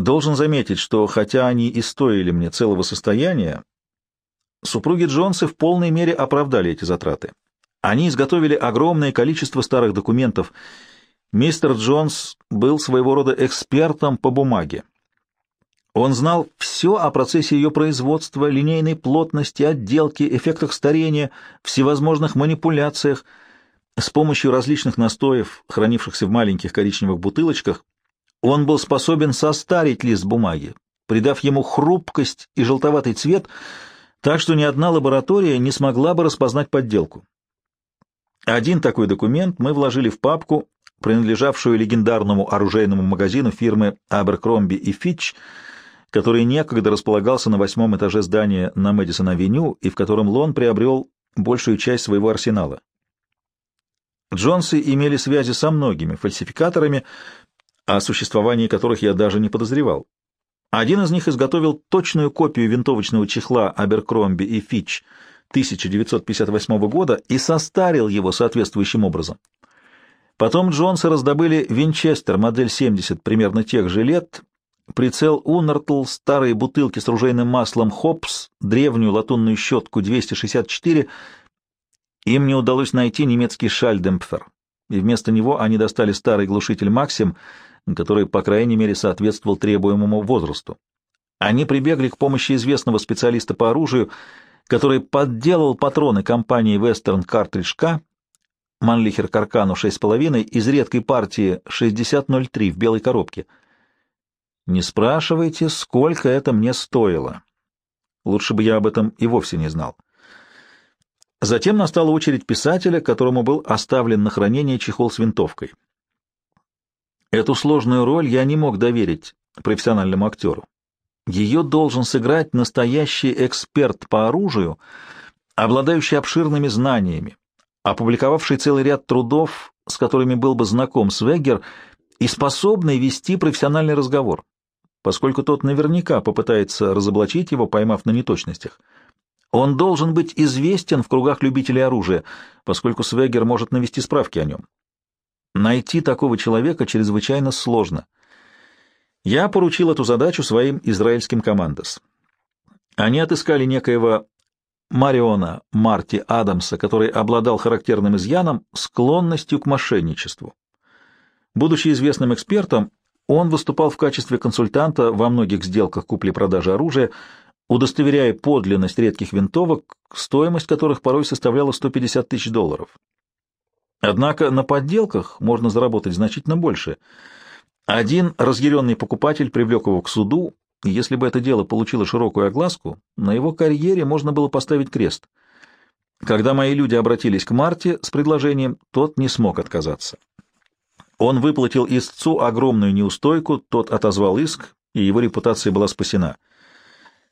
Должен заметить, что хотя они и стоили мне целого состояния, супруги Джонсы в полной мере оправдали эти затраты. Они изготовили огромное количество старых документов. Мистер Джонс был своего рода экспертом по бумаге. Он знал все о процессе ее производства, линейной плотности, отделке, эффектах старения, всевозможных манипуляциях. С помощью различных настоев, хранившихся в маленьких коричневых бутылочках, он был способен состарить лист бумаги, придав ему хрупкость и желтоватый цвет, так что ни одна лаборатория не смогла бы распознать подделку. Один такой документ мы вложили в папку, принадлежавшую легендарному оружейному магазину фирмы Abercrombie и Fitch, который некогда располагался на восьмом этаже здания на Мэдисон-авеню и в котором Лон приобрел большую часть своего арсенала. Джонсы имели связи со многими фальсификаторами, о существовании которых я даже не подозревал. Один из них изготовил точную копию винтовочного чехла Аберкромби и Фич 1958 года и состарил его соответствующим образом. Потом Джонсы раздобыли Винчестер модель 70 примерно тех же лет, прицел Унартл, старые бутылки с ружейным маслом Хопс, древнюю латунную щетку 264. Им не удалось найти немецкий шальдемпфер, и вместо него они достали старый глушитель Максим — который, по крайней мере, соответствовал требуемому возрасту. Они прибегли к помощи известного специалиста по оружию, который подделал патроны компании Western Cartridge K, Манлихер Каркану 6,5 из редкой партии 6003 в белой коробке. Не спрашивайте, сколько это мне стоило. Лучше бы я об этом и вовсе не знал. Затем настала очередь писателя, которому был оставлен на хранение чехол с винтовкой. Эту сложную роль я не мог доверить профессиональному актеру. Ее должен сыграть настоящий эксперт по оружию, обладающий обширными знаниями, опубликовавший целый ряд трудов, с которыми был бы знаком Свегер, и способный вести профессиональный разговор, поскольку тот наверняка попытается разоблачить его, поймав на неточностях. Он должен быть известен в кругах любителей оружия, поскольку Свегер может навести справки о нем. Найти такого человека чрезвычайно сложно. Я поручил эту задачу своим израильским командос. Они отыскали некоего Мариона Марти Адамса, который обладал характерным изъяном склонностью к мошенничеству. Будучи известным экспертом, он выступал в качестве консультанта во многих сделках купли-продажи оружия, удостоверяя подлинность редких винтовок, стоимость которых порой составляла 150 тысяч долларов. Однако на подделках можно заработать значительно больше. Один разъяренный покупатель привлек его к суду, и если бы это дело получило широкую огласку, на его карьере можно было поставить крест. Когда мои люди обратились к Марте с предложением, тот не смог отказаться. Он выплатил истцу огромную неустойку, тот отозвал иск, и его репутация была спасена.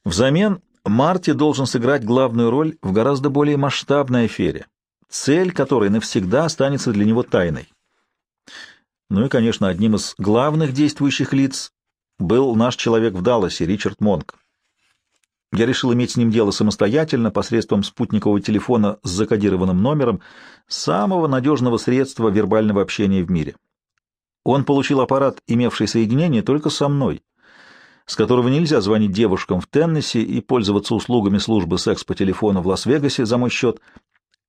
Взамен Марти должен сыграть главную роль в гораздо более масштабной афере, цель которой навсегда останется для него тайной. Ну и, конечно, одним из главных действующих лиц был наш человек в Далласе, Ричард Монк. Я решил иметь с ним дело самостоятельно, посредством спутникового телефона с закодированным номером, самого надежного средства вербального общения в мире. Он получил аппарат, имевший соединение только со мной, с которого нельзя звонить девушкам в Теннесси и пользоваться услугами службы секс по телефону в Лас-Вегасе за мой счет —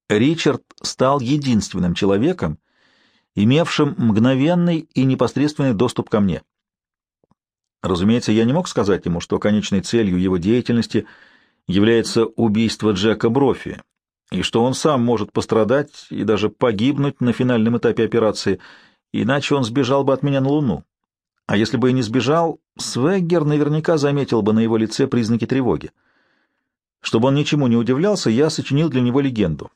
Ричард стал единственным человеком, имевшим мгновенный и непосредственный доступ ко мне. Разумеется, я не мог сказать ему, что конечной целью его деятельности является убийство Джека Брофи, и что он сам может пострадать и даже погибнуть на финальном этапе операции, иначе он сбежал бы от меня на Луну. А если бы и не сбежал, Свеггер наверняка заметил бы на его лице признаки тревоги. Чтобы он ничему не удивлялся, я сочинил для него легенду.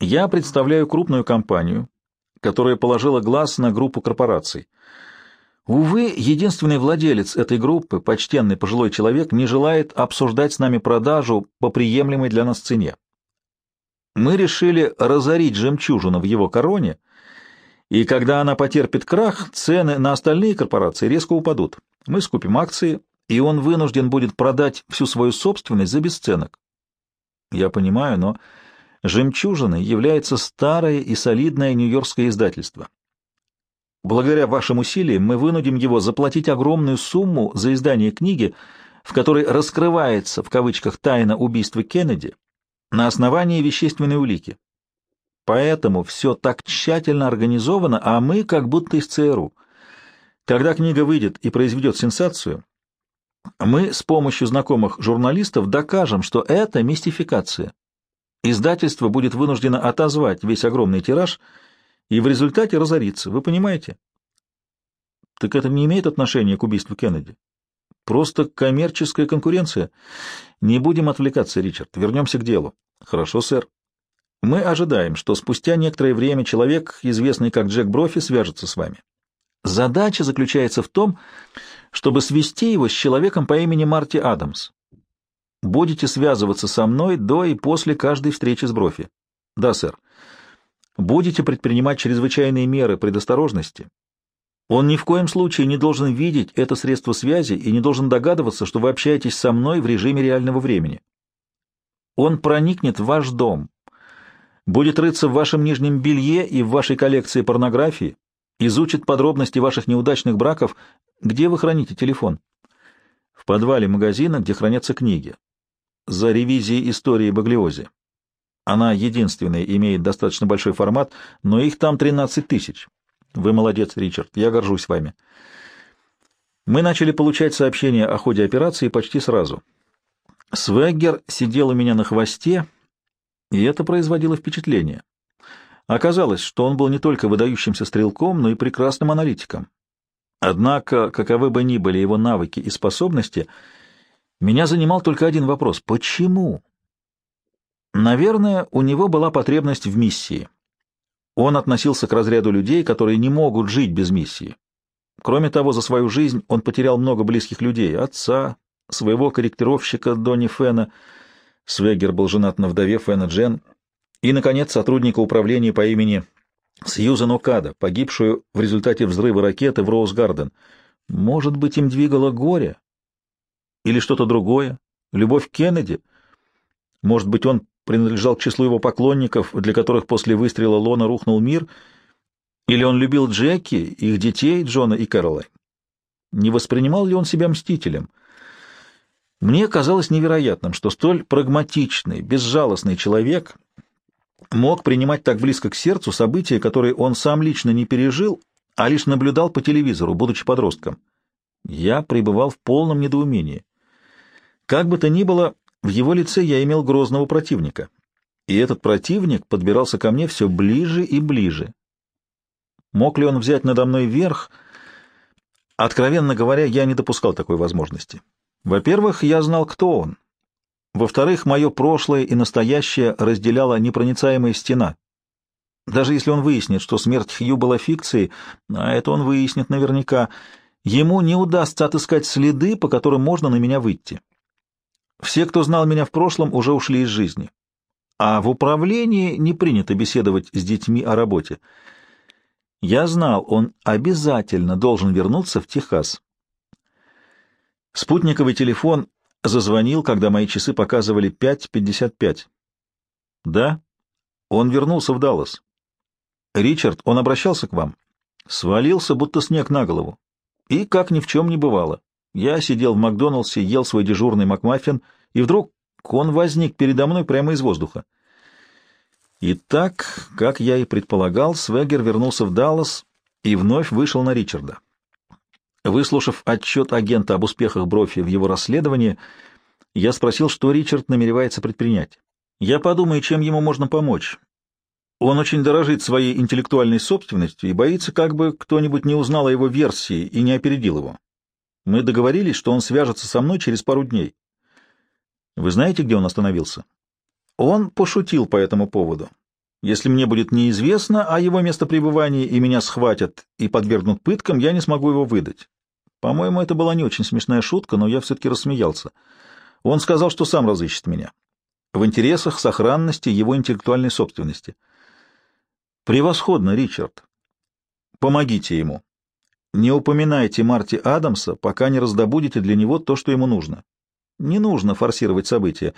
Я представляю крупную компанию, которая положила глаз на группу корпораций. Увы, единственный владелец этой группы, почтенный пожилой человек, не желает обсуждать с нами продажу по приемлемой для нас цене. Мы решили разорить жемчужину в его короне, и когда она потерпит крах, цены на остальные корпорации резко упадут. Мы скупим акции, и он вынужден будет продать всю свою собственность за бесценок. Я понимаю, но Жемчужиной является старое и солидное нью-йоркское издательство. Благодаря вашим усилиям мы вынудим его заплатить огромную сумму за издание книги, в которой раскрывается, в кавычках, тайна убийства Кеннеди на основании вещественной улики. Поэтому все так тщательно организовано, а мы как будто из ЦРУ. Когда книга выйдет и произведет сенсацию, мы с помощью знакомых журналистов докажем, что это мистификация. Издательство будет вынуждено отозвать весь огромный тираж и в результате разориться. Вы понимаете? Так это не имеет отношения к убийству Кеннеди. Просто коммерческая конкуренция. Не будем отвлекаться, Ричард. Вернемся к делу. Хорошо, сэр. Мы ожидаем, что спустя некоторое время человек, известный как Джек Брофи, свяжется с вами. Задача заключается в том, чтобы свести его с человеком по имени Марти Адамс. Будете связываться со мной до и после каждой встречи с Брофи. Да, сэр. Будете предпринимать чрезвычайные меры предосторожности он ни в коем случае не должен видеть это средство связи и не должен догадываться, что вы общаетесь со мной в режиме реального времени. Он проникнет в ваш дом, будет рыться в вашем нижнем белье и в вашей коллекции порнографии, изучит подробности ваших неудачных браков. Где вы храните телефон? В подвале магазина, где хранятся книги. За ревизией истории Баглиози. Она единственная имеет достаточно большой формат, но их там 13 тысяч. Вы молодец, Ричард. Я горжусь вами. Мы начали получать сообщения о ходе операции почти сразу. Свеггер сидел у меня на хвосте, и это производило впечатление. Оказалось, что он был не только выдающимся стрелком, но и прекрасным аналитиком. Однако, каковы бы ни были его навыки и способности, меня занимал только один вопрос — почему? Наверное, у него была потребность в миссии — он относился к разряду людей, которые не могут жить без миссии. Кроме того, за свою жизнь он потерял много близких людей — отца, своего корректировщика Донни Фена, Свегер был женат на вдове Фена Джен, и, наконец, сотрудника управления по имени Сьюзен Окада, погибшую в результате взрыва ракеты в Роуз-Гарден. Может быть, им двигало горе? Или что-то другое? Любовь к Кеннеди? Может быть, он принадлежал к числу его поклонников, для которых после выстрела Лона рухнул мир, или он любил Джеки, их детей, Джона и Кэролайн? Не воспринимал ли он себя мстителем? Мне казалось невероятным, что столь прагматичный, безжалостный человек мог принимать так близко к сердцу события, которые он сам лично не пережил, а лишь наблюдал по телевизору, будучи подростком. Я пребывал в полном недоумении. Как бы то ни было, в его лице я имел грозного противника, и этот противник подбирался ко мне все ближе и ближе. Мог ли он взять надо мной верх? Откровенно говоря, я не допускал такой возможности. Во-первых, я знал, кто он. Во-вторых, мое прошлое и настоящее разделяла непроницаемая стена. Даже если он выяснит, что смерть Хью была фикцией, а это он выяснит наверняка, ему не удастся отыскать следы, по которым можно на меня выйти. Все, кто знал меня в прошлом, уже ушли из жизни. А в управлении не принято беседовать с детьми о работе. Я знал, он обязательно должен вернуться в Техас. Спутниковый телефон зазвонил, когда мои часы показывали 5.55. Да, он вернулся в Даллас. Ричард, он обращался к вам? Свалился, будто снег на голову. И как ни в чем не бывало. Я сидел в Макдоналдсе, ел свой дежурный Макмаффин, и вдруг он возник передо мной прямо из воздуха. Итак, как я и предполагал, Свегер вернулся в Даллас и вновь вышел на Ричарда. Выслушав отчет агента об успехах Брофи в его расследовании, я спросил, что Ричард намеревается предпринять. Я подумаю, чем ему можно помочь. Он очень дорожит своей интеллектуальной собственностью и боится, как бы кто-нибудь не узнал о его версии и не опередил его. Мы договорились, что он свяжется со мной через пару дней. Вы знаете, где он остановился? Он пошутил по этому поводу. Если мне будет неизвестно о его местопребывании и меня схватят и подвергнут пыткам, я не смогу его выдать. По-моему, это была не очень смешная шутка, но я все-таки рассмеялся. Он сказал, что сам разыщет меня. В интересах сохранности его интеллектуальной собственности. Превосходно, Ричард. Помогите ему. Не упоминайте Марти Адамса, пока не раздобудете для него то, что ему нужно. Не нужно форсировать события,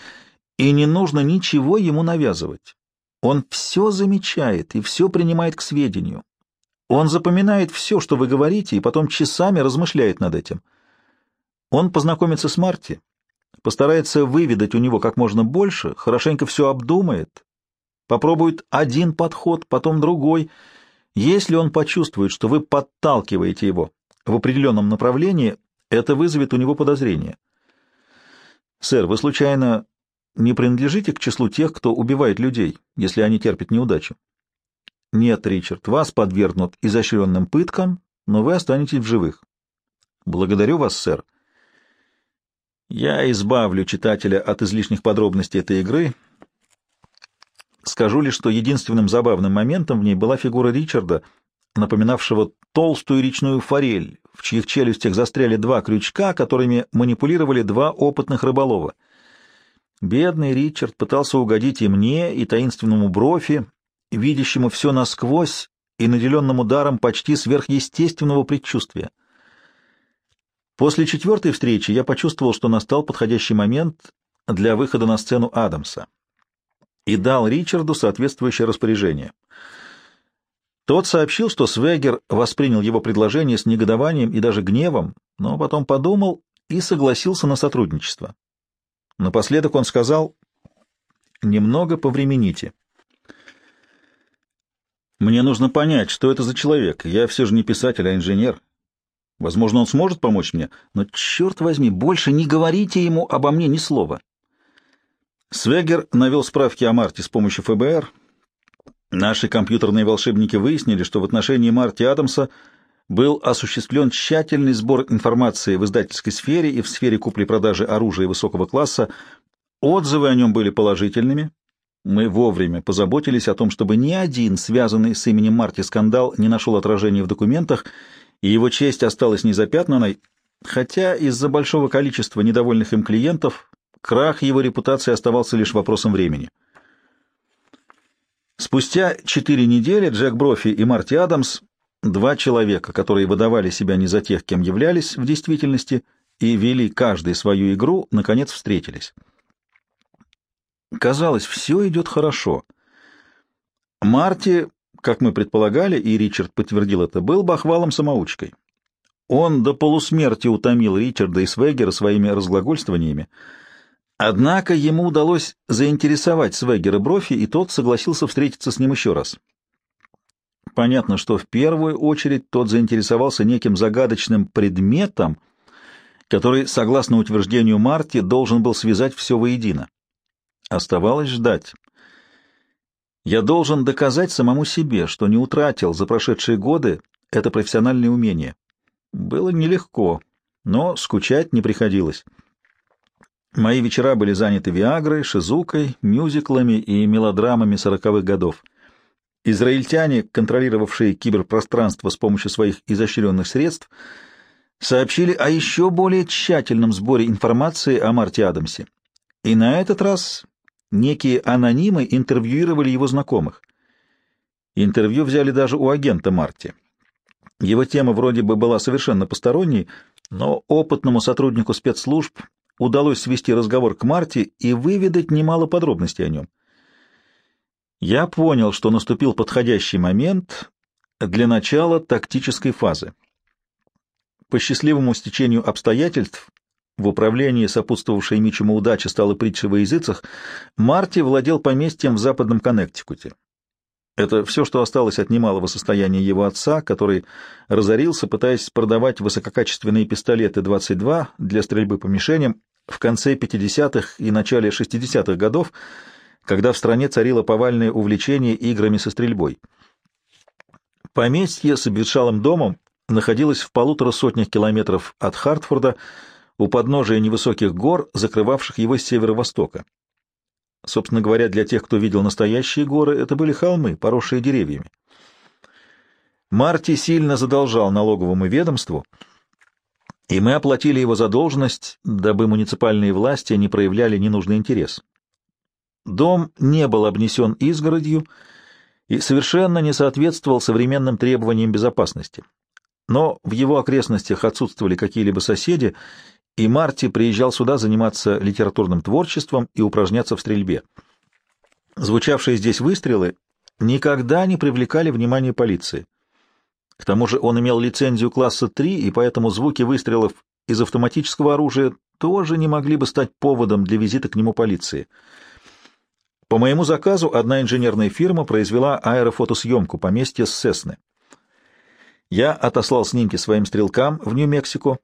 и не нужно ничего ему навязывать. Он все замечает и все принимает к сведению. Он запоминает все, что вы говорите, и потом часами размышляет над этим. Он познакомится с Марти, постарается выведать у него как можно больше, хорошенько все обдумает, попробует один подход, потом другой. Если он почувствует, что вы подталкиваете его в определенном направлении, это вызовет у него подозрение. Сэр, вы случайно не принадлежите к числу тех, кто убивает людей, если они терпят неудачу? Нет, Ричард, вас подвергнут изощренным пыткам, но вы останетесь в живых. Благодарю вас, сэр. Я избавлю читателя от излишних подробностей этой игры. Скажу лишь, что единственным забавным моментом в ней была фигура Ричарда, напоминавшего толстую речную форель, в чьих челюстях застряли два крючка, которыми манипулировали два опытных рыболова. Бедный Ричард пытался угодить и мне, и таинственному Брофи, видящему все насквозь и наделенному даром почти сверхъестественного предчувствия. После четвертой встречи я почувствовал, что настал подходящий момент для выхода на сцену Адамса и дал Ричарду соответствующее распоряжение. Тот сообщил, что Свегер воспринял его предложение с негодованием и даже гневом, но потом подумал и согласился на сотрудничество. Напоследок он сказал «Немного повремените». «Мне нужно понять, что это за человек. Я все же не писатель, а инженер. Возможно, он сможет помочь мне, но, черт возьми, больше не говорите ему обо мне ни слова. Свегер навел справки о Марте с помощью ФБР. Наши компьютерные волшебники выяснили, что в отношении Марти Адамса был осуществлен тщательный сбор информации в издательской сфере и в сфере купли-продажи оружия высокого класса. Отзывы о нем были положительными. Мы вовремя позаботились о том, чтобы ни один связанный с именем Марти скандал не нашел отражения в документах, и его честь осталась незапятнанной, хотя из-за большого количества недовольных им клиентов крах его репутации оставался лишь вопросом времени. Спустя четыре недели Джек Брофи и Марти Адамс, два человека, которые выдавали себя не за тех, кем являлись в действительности, и вели каждый свою игру, наконец встретились. Казалось, все идет хорошо. Марти как мы предполагали, и Ричард подтвердил это, был бахвалом-самоучкой. Он до полусмерти утомил Ричарда и Свегера своими разглагольствованиями. Однако ему удалось заинтересовать Свегера Брофи, и тот согласился встретиться с ним еще раз. Понятно, что в первую очередь тот заинтересовался неким загадочным предметом, который, согласно утверждению Марти, должен был связать все воедино. Оставалось ждать. Я должен доказать самому себе, что не утратил за прошедшие годы это профессиональное умение. Было нелегко, но скучать не приходилось. Мои вечера были заняты Виагрой, Шизукой, мюзиклами и мелодрамами сороковых годов. Израильтяне, контролировавшие киберпространство с помощью своих изощренных средств, сообщили о еще более тщательном сборе информации о Марте Адамсе. И на этот раз некие анонимы интервьюировали его знакомых. Интервью взяли даже у агента Марти. Его тема вроде бы была совершенно посторонней, но опытному сотруднику спецслужб удалось свести разговор к Марти и выведать немало подробностей о нем. Я понял, что наступил подходящий момент для начала тактической фазы. По счастливому стечению обстоятельств в управлении, сопутствовавшей Мичему удаче, стала притча во языцах, Марти владел поместьем в западном Коннектикуте. Это все, что осталось от немалого состояния его отца, который разорился, пытаясь продавать высококачественные пистолеты 22 для стрельбы по мишеням в конце 50-х и начале 60-х годов, когда в стране царило повальное увлечение играми со стрельбой. Поместье с обветшалым домом находилось в полутора сотнях километров от Хартфорда, у подножия невысоких гор, закрывавших его с северо-востока. Собственно говоря, для тех, кто видел настоящие горы, это были холмы, поросшие деревьями. Марти сильно задолжал налоговому ведомству, и мы оплатили его задолженность, дабы муниципальные власти не проявляли ненужный интерес. Дом не был обнесен изгородью и совершенно не соответствовал современным требованиям безопасности. Но в его окрестностях отсутствовали какие-либо соседи, и Марти приезжал сюда заниматься литературным творчеством и упражняться в стрельбе. Звучавшие здесь выстрелы никогда не привлекали внимания полиции. К тому же он имел лицензию класса 3, и поэтому звуки выстрелов из автоматического оружия тоже не могли бы стать поводом для визита к нему полиции. По моему заказу одна инженерная фирма произвела аэрофотосъемку поместья Сесны. Я отослал снимки своим стрелкам в Нью-Мексико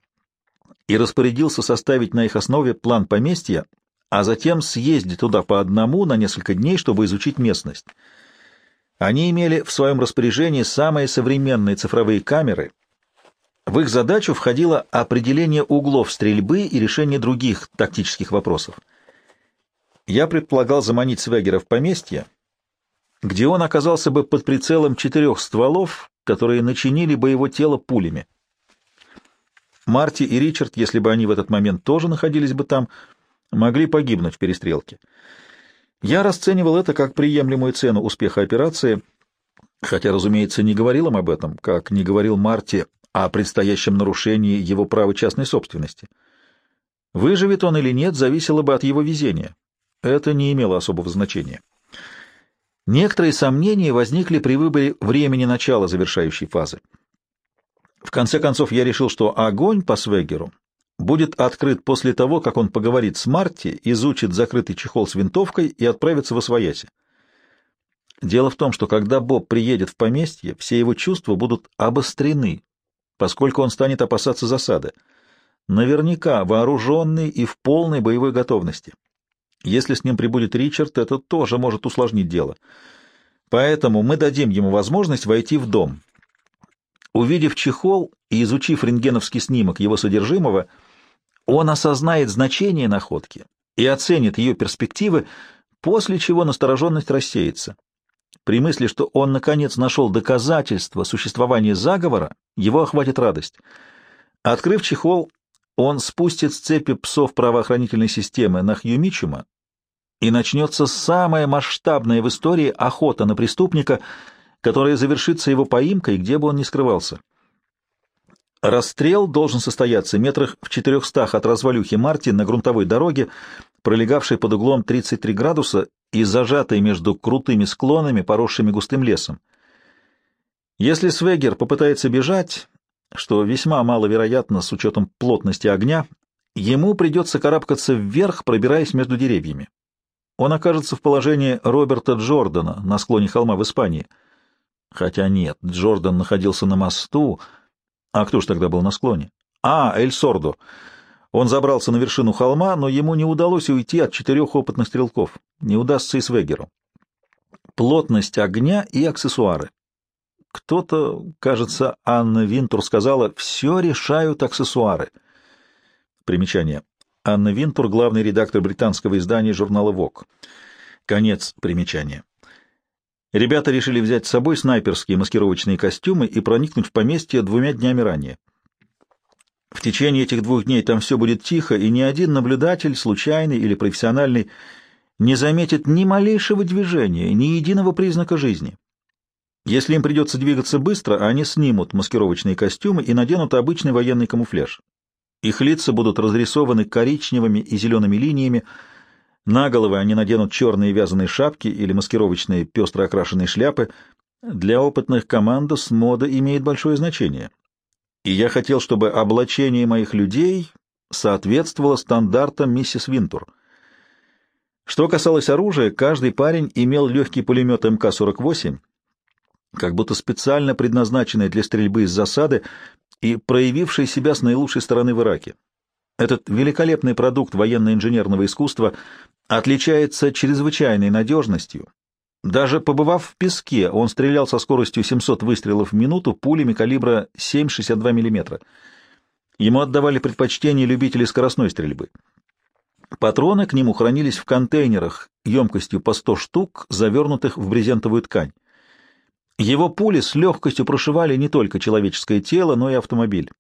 и распорядился составить на их основе план поместья, а затем съездить туда по одному на несколько дней, чтобы изучить местность. Они имели в своем распоряжении самые современные цифровые камеры. В их задачу входило определение углов стрельбы и решение других тактических вопросов. Я предполагал заманить Свегера в поместье, где он оказался бы под прицелом четырех стволов, которые начинили бы его тело пулями. Марти и Ричард, если бы они в этот момент тоже находились бы там, могли погибнуть в перестрелке. Я расценивал это как приемлемую цену успеха операции, хотя, разумеется, не говорил им об этом, как не говорил Марти о предстоящем нарушении его права частной собственности. Выживет он или нет, зависело бы от его везения. Это не имело особого значения. Некоторые сомнения возникли при выборе времени начала завершающей фазы. В конце концов, я решил, что огонь по Свегеру будет открыт после того, как он поговорит с Марти, изучит закрытый чехол с винтовкой и отправится в Освояси. Дело в том, что когда Боб приедет в поместье, все его чувства будут обострены, поскольку он станет опасаться засады. Наверняка вооруженный и в полной боевой готовности. Если с ним прибудет Ричард, это тоже может усложнить дело. Поэтому мы дадим ему возможность войти в дом. Увидев чехол и изучив рентгеновский снимок его содержимого, он осознает значение находки и оценит ее перспективы, после чего настороженность рассеется. При мысли, что он, наконец, нашел доказательства существования заговора, его охватит радость. Открыв чехол, он спустит с цепи псов правоохранительной системы на Хью Мичума, и начнется самая масштабная в истории охота на преступника, которая завершится его поимкой, где бы он ни скрывался. Расстрел должен состояться метрах в четырехстах от развалюхи Марти на грунтовой дороге, пролегавшей под углом 33 градуса и зажатой между крутыми склонами, поросшими густым лесом. Если Свегер попытается бежать, что весьма маловероятно с учетом плотности огня, ему придется карабкаться вверх, пробираясь между деревьями. Он окажется в положении Роберта Джордана на склоне холма в Испании. Хотя нет, Джордан находился на мосту, а кто ж тогда был на склоне? А, Эль Сордо. Он забрался на вершину холма, но ему не удалось уйти от четырех опытных стрелков. Не удастся и Свегеру. Плотность огня и аксессуары. Кто-то, кажется, Анна Винтур сказала, все решают аксессуары. Примечание. Анна Винтур, главный редактор британского издания журнала Vogue. Конец примечания. Ребята решили взять с собой снайперские маскировочные костюмы и проникнуть в поместье двумя днями ранее. В течение этих двух дней там все будет тихо, и ни один наблюдатель, случайный или профессиональный, не заметит ни малейшего движения, ни единого признака жизни. Если им придется двигаться быстро, они снимут маскировочные костюмы и наденут обычный военный камуфляж. Их лица будут разрисованы коричневыми и зелеными линиями, на головы они наденут черные вязаные шапки или маскировочные пестро окрашенные шляпы. Для опытных командос мода имеет большое значение. И я хотел, чтобы облачение моих людей соответствовало стандартам миссис Винтур. Что касалось оружия, каждый парень имел легкий пулемет МК-48, как будто специально предназначенный для стрельбы из засады и проявивший себя с наилучшей стороны в Ираке. Этот великолепный продукт военно-инженерного искусства отличается чрезвычайной надежностью. Даже побывав в песке, он стрелял со скоростью 700 выстрелов в минуту пулями калибра 7,62 мм. Ему отдавали предпочтение любители скоростной стрельбы. Патроны к нему хранились в контейнерах емкостью по 100 штук, завернутых в брезентовую ткань. Его пули с легкостью прошивали не только человеческое тело, но и автомобиль.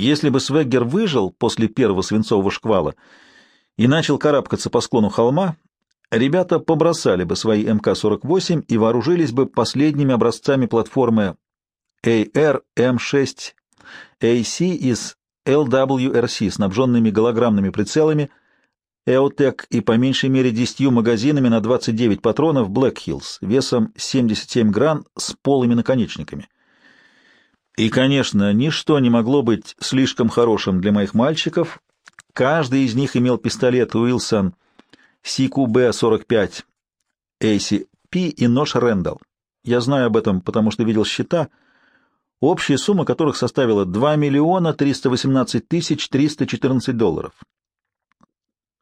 Если бы Свеггер выжил после первого свинцового шквала и начал карабкаться по склону холма, ребята побросали бы свои МК-48 и вооружились бы последними образцами платформы AR-M6 AC из LWRC, снабженными голограммными прицелами, EOTEC и по меньшей мере 10 магазинами на 29 патронов Black Hills весом 77 гран с полыми наконечниками. И, конечно, ничто не могло быть слишком хорошим для моих мальчиков. Каждый из них имел пистолет Уилсон CQB-45 ACP и нож Рэндалл. Я знаю об этом, потому что видел счета, общая сумма которых составила 2 миллиона 318 тысяч 314 долларов.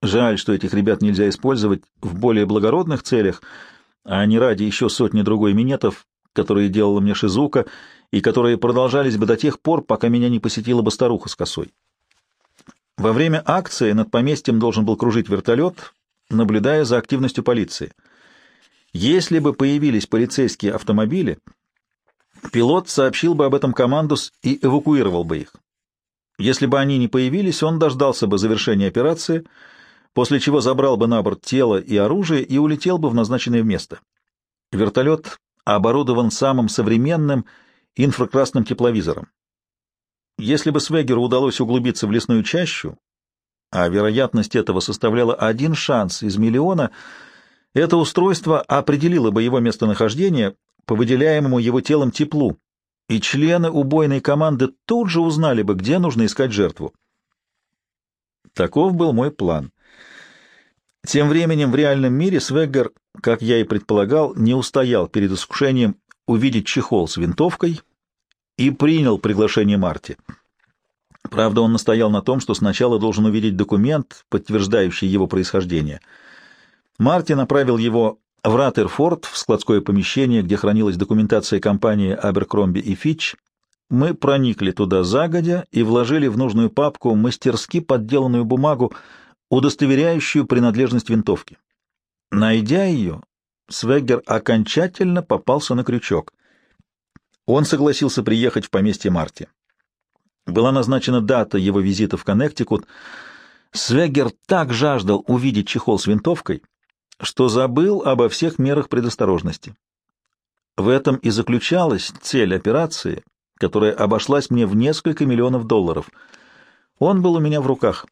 Жаль, что этих ребят нельзя использовать в более благородных целях, а не ради еще сотни другой минетов, которые делала мне Шизука, и которые продолжались бы до тех пор, пока меня не посетила бы старуха с косой. Во время акции над поместьем должен был кружить вертолет, наблюдая за активностью полиции. Если бы появились полицейские автомобили, пилот сообщил бы об этом командус и эвакуировал бы их. Если бы они не появились, он дождался бы завершения операции, после чего забрал бы на борт тело и оружие и улетел бы в назначенное место. Вертолет оборудован самым современным инфракрасным тепловизором. Если бы Свегеру удалось углубиться в лесную чащу, а вероятность этого составляла один шанс из миллиона, это устройство определило бы его местонахождение по выделяемому его телом теплу, и члены убойной команды тут же узнали бы, где нужно искать жертву. Таков был мой план. Тем временем в реальном мире Свеггер, как я и предполагал, не устоял перед искушением увидеть чехол с винтовкой и принял приглашение Марти. Правда, он настоял на том, что сначала должен увидеть документ, подтверждающий его происхождение. Марти направил его в Раттерфорд, в складское помещение, где хранилась документация компании Аберкромби и Фитч. Мы проникли туда загодя и вложили в нужную папку мастерски подделанную бумагу, удостоверяющую принадлежность винтовки. Найдя ее, Свеггер окончательно попался на крючок. Он согласился приехать в поместье Марти. Была назначена дата его визита в Коннектикут. Свеггер так жаждал увидеть чехол с винтовкой, что забыл обо всех мерах предосторожности. В этом и заключалась цель операции, которая обошлась мне в несколько миллионов долларов. Он был у меня в руках.